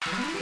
開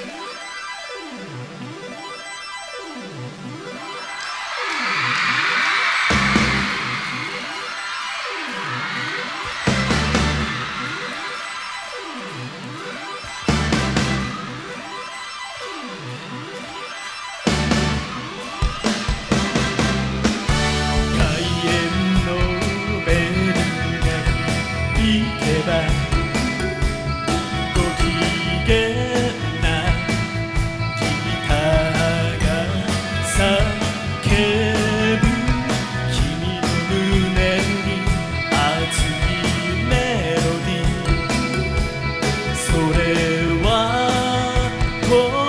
恋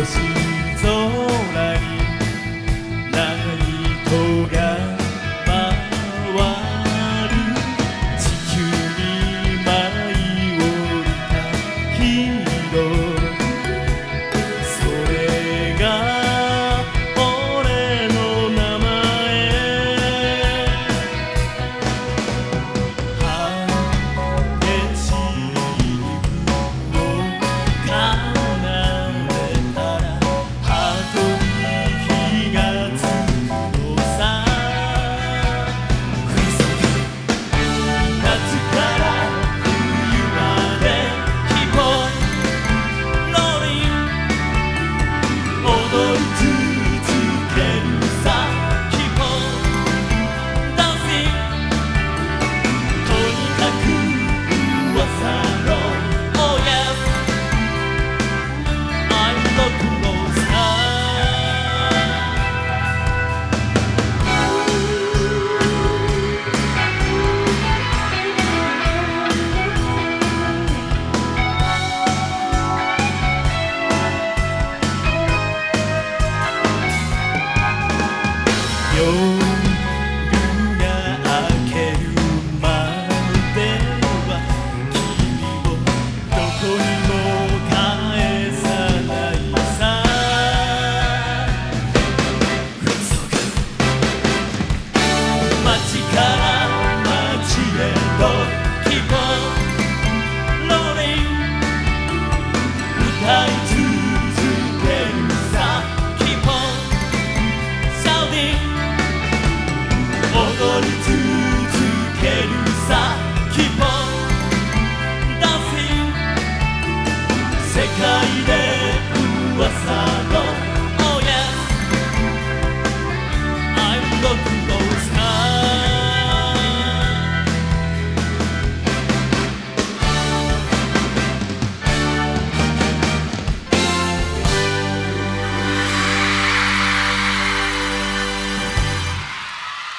i see. gonna do?